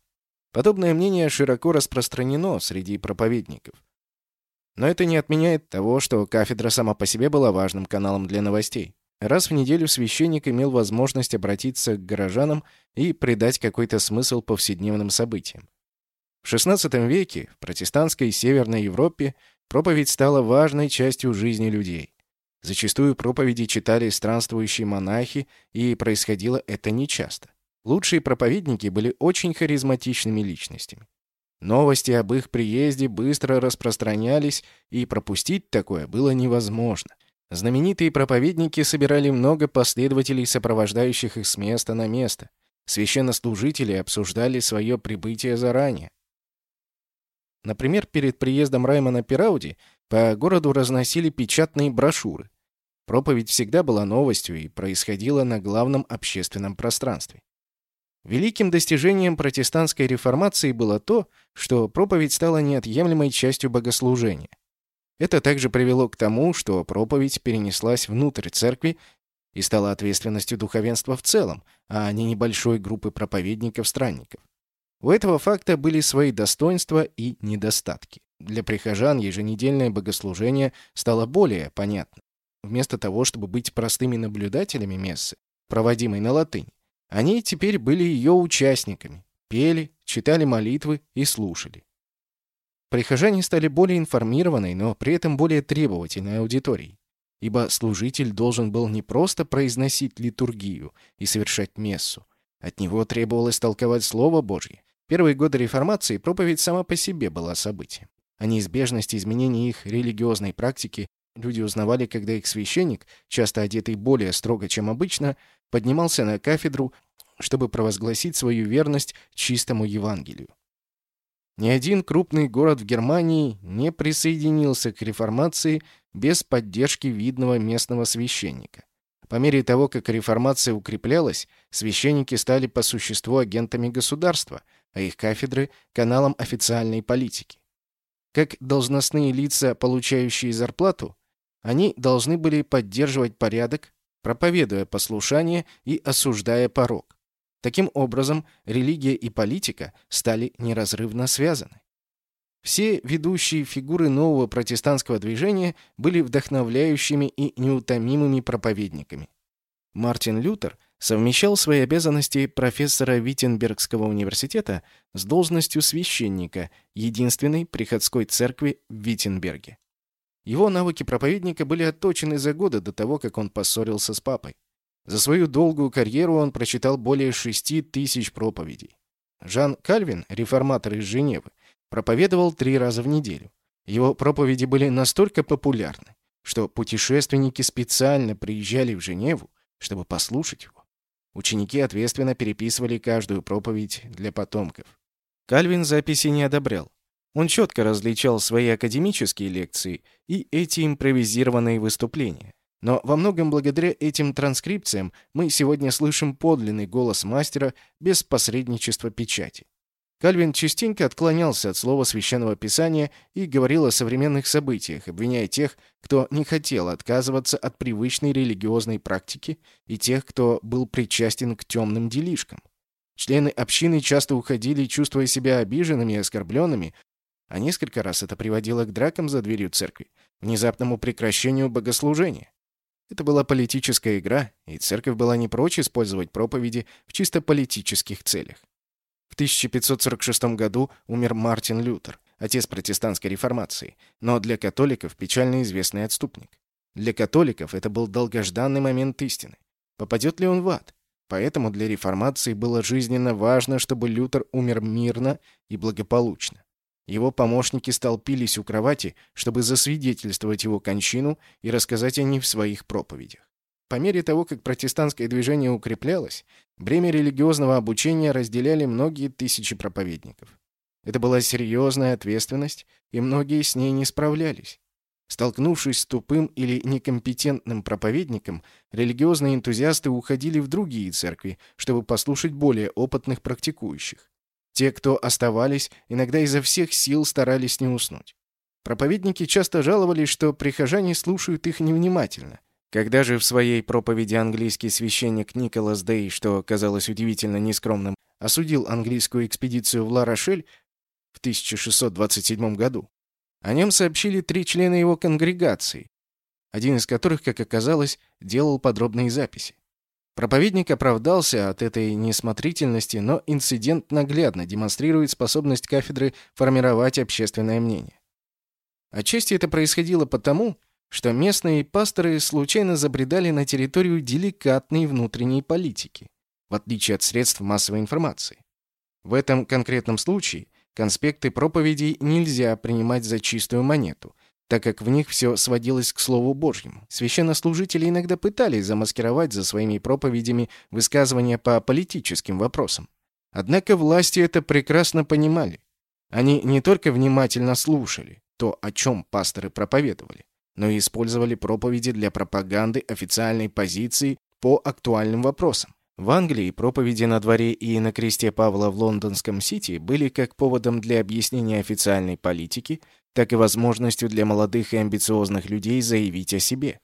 Подобное мнение широко распространено среди проповедников. Но это не отменяет того, что кафедра сама по себе была важным каналом для новостей. Раз в неделю священник имел возможность обратиться к горожанам и придать какой-то смысл повседневным событиям. В XVI веке в протестантской Северной Европе проповедь стала важной частью жизни людей. Зачастую проповеди читали странствующие монахи, и происходило это нечасто. Лучшие проповедники были очень харизматичными личностями. Новости об их приезде быстро распространялись, и пропустить такое было невозможно. Знаменитые проповедники собирали много последователей, сопровождающих их с места на место. Священнослужители обсуждали свое прибытие заранее. Например, перед приездом Раймона Пирауди по городу разносили печатные брошюры. Проповедь всегда была новостью и происходила на главном общественном пространстве. Великим достижением протестантской реформации было то, что проповедь стала неотъемлемой частью богослужения. Это также привело к тому, что проповедь перенеслась внутрь церкви и стала ответственностью духовенства в целом, а не небольшой группы проповедников-странников. У этого факта были свои достоинства и недостатки. Для прихожан еженедельное богослужение стало более понятным. Вместо того, чтобы быть простыми наблюдателями мессы, проводимой на латынь, они теперь были ее участниками, пели, читали молитвы и слушали. Прихожане стали более информированной, но при этом более требовательной аудиторией, ибо служитель должен был не просто произносить литургию и совершать мессу, от него требовалось толковать Слово Божье. Первые годы реформации проповедь сама по себе была событием. О неизбежности изменения их религиозной практики люди узнавали, когда их священник, часто одетый более строго, чем обычно, поднимался на кафедру, чтобы провозгласить свою верность чистому Евангелию. Ни один крупный город в Германии не присоединился к реформации без поддержки видного местного священника. По мере того, как реформация укреплялась, священники стали по существу агентами государства, а их кафедры – каналом официальной политики. Как должностные лица, получающие зарплату, они должны были поддерживать порядок, проповедуя послушание и осуждая порог. Таким образом, религия и политика стали неразрывно связаны. Все ведущие фигуры нового протестантского движения были вдохновляющими и неутомимыми проповедниками. Мартин Лютер совмещал свои обязанности профессора Виттенбергского университета с должностью священника единственной приходской церкви в Виттенберге. Его навыки проповедника были отточены за годы до того, как он поссорился с папой. За свою долгую карьеру он прочитал более шести тысяч проповедей. Жан Кальвин, реформатор из Женевы, проповедовал три раза в неделю. Его проповеди были настолько популярны, что путешественники специально приезжали в Женеву, чтобы послушать. Ученики ответственно переписывали каждую проповедь для потомков. Кальвин записи не одобрял. Он четко различал свои академические лекции и эти импровизированные выступления. Но во многом благодаря этим транскрипциям мы сегодня слышим подлинный голос мастера без посредничества печати. Кальвин частенько отклонялся от слова священного писания и говорил о современных событиях, обвиняя тех, кто не хотел отказываться от привычной религиозной практики, и тех, кто был причастен к темным делишкам. Члены общины часто уходили, чувствуя себя обиженными и оскорбленными, а несколько раз это приводило к дракам за дверью церкви, внезапному прекращению богослужения. Это была политическая игра, и церковь была не прочь использовать проповеди в чисто политических целях. В 1546 году умер Мартин Лютер, отец протестантской реформации, но для католиков печально известный отступник. Для католиков это был долгожданный момент истины. Попадет ли он в ад? Поэтому для реформации было жизненно важно, чтобы Лютер умер мирно и благополучно. Его помощники столпились у кровати, чтобы засвидетельствовать его кончину и рассказать о ней в своих проповедях. По мере того, как протестантское движение укреплялось, бремя религиозного обучения разделяли многие тысячи проповедников. Это была серьезная ответственность, и многие с ней не справлялись. Столкнувшись с тупым или некомпетентным проповедником, религиозные энтузиасты уходили в другие церкви, чтобы послушать более опытных практикующих. Те, кто оставались, иногда изо всех сил старались не уснуть. Проповедники часто жаловались, что прихожане слушают их невнимательно. Когда же в своей проповеди английский священник Николас Дей, что казалось удивительно нескромным, осудил английскую экспедицию в Ла-Рошель в 1627 году, о нем сообщили три члена его конгрегации, один из которых, как оказалось, делал подробные записи. Проповедник оправдался от этой несмотрительности, но инцидент наглядно демонстрирует способность кафедры формировать общественное мнение. Отчасти это происходило потому, что местные пасторы случайно забредали на территорию деликатной внутренней политики, в отличие от средств массовой информации. В этом конкретном случае конспекты проповедей нельзя принимать за чистую монету, так как в них все сводилось к Слову Божьему. Священнослужители иногда пытались замаскировать за своими проповедями высказывания по политическим вопросам. Однако власти это прекрасно понимали. Они не только внимательно слушали то, о чем пасторы проповедовали, но и использовали проповеди для пропаганды официальной позиции по актуальным вопросам. В Англии проповеди на дворе и на кресте Павла в лондонском Сити были как поводом для объяснения официальной политики, так и возможностью для молодых и амбициозных людей заявить о себе.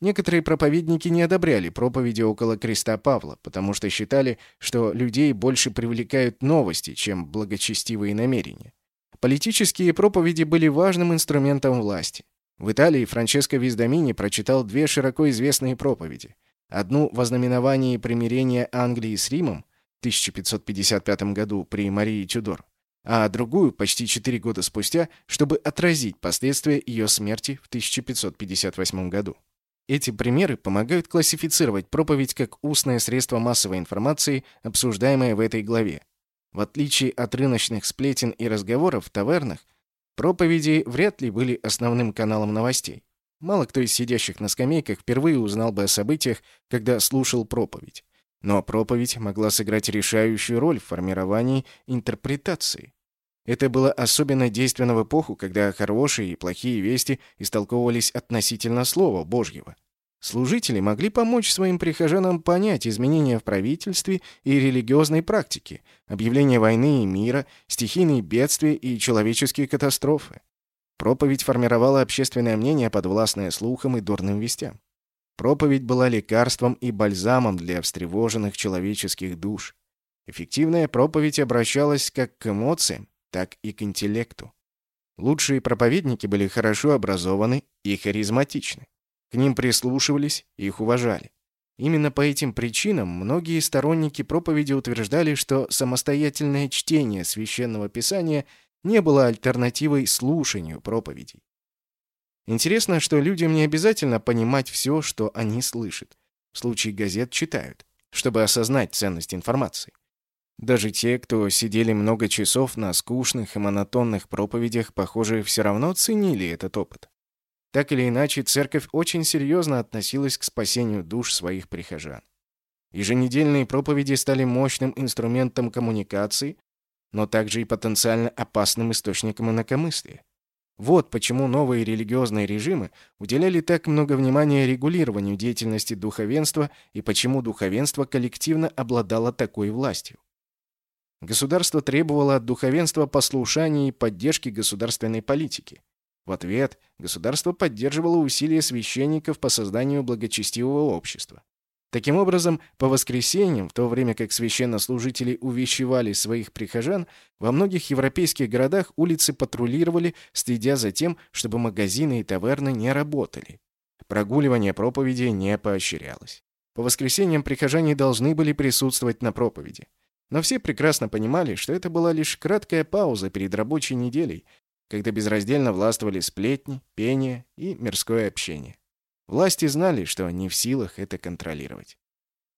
Некоторые проповедники не одобряли проповеди около креста Павла, потому что считали, что людей больше привлекают новости, чем благочестивые намерения. Политические проповеди были важным инструментом власти. В Италии Франческо Виздамини прочитал две широко известные проповеди. Одну в ознаменовании примирения Англии с Римом в 1555 году при Марии Тюдор, а другую почти четыре года спустя, чтобы отразить последствия ее смерти в 1558 году. Эти примеры помогают классифицировать проповедь как устное средство массовой информации, обсуждаемое в этой главе. В отличие от рыночных сплетен и разговоров в тавернах, проповеди вряд ли были основным каналом новостей. Мало кто из сидящих на скамейках впервые узнал бы о событиях, когда слушал проповедь. Но проповедь могла сыграть решающую роль в формировании интерпретации. Это было особенно действенно в эпоху, когда хорошие и плохие вести истолковывались относительно Слова Божьего. Служители могли помочь своим прихожанам понять изменения в правительстве и религиозной практике, объявление войны и мира, стихийные бедствия и человеческие катастрофы. Проповедь формировала общественное мнение, подвластное слухам и дурным вестям. Проповедь была лекарством и бальзамом для встревоженных человеческих душ. Эффективная проповедь обращалась как к эмоциям, так и к интеллекту. Лучшие проповедники были хорошо образованы и харизматичны. К ним прислушивались и их уважали. Именно по этим причинам многие сторонники проповеди утверждали, что самостоятельное чтение священного писания не было альтернативой слушанию проповедей. Интересно, что людям не обязательно понимать все, что они слышат. В случае газет читают, чтобы осознать ценность информации. Даже те, кто сидели много часов на скучных и монотонных проповедях, похоже, все равно ценили этот опыт. Так или иначе, церковь очень серьезно относилась к спасению душ своих прихожан. Еженедельные проповеди стали мощным инструментом коммуникации, но также и потенциально опасным источником инакомыслия. Вот почему новые религиозные режимы уделяли так много внимания регулированию деятельности духовенства и почему духовенство коллективно обладало такой властью. Государство требовало от духовенства послушания и поддержки государственной политики. В ответ государство поддерживало усилия священников по созданию благочестивого общества. Таким образом, по воскресеньям, в то время как священнослужители увещевали своих прихожан, во многих европейских городах улицы патрулировали, следя за тем, чтобы магазины и таверны не работали. Прогуливание проповеди не поощрялось. По воскресеньям прихожане должны были присутствовать на проповеди. Но все прекрасно понимали, что это была лишь краткая пауза перед рабочей неделей, когда безраздельно властвовали сплетни, пение и мирское общение. Власти знали, что не в силах это контролировать.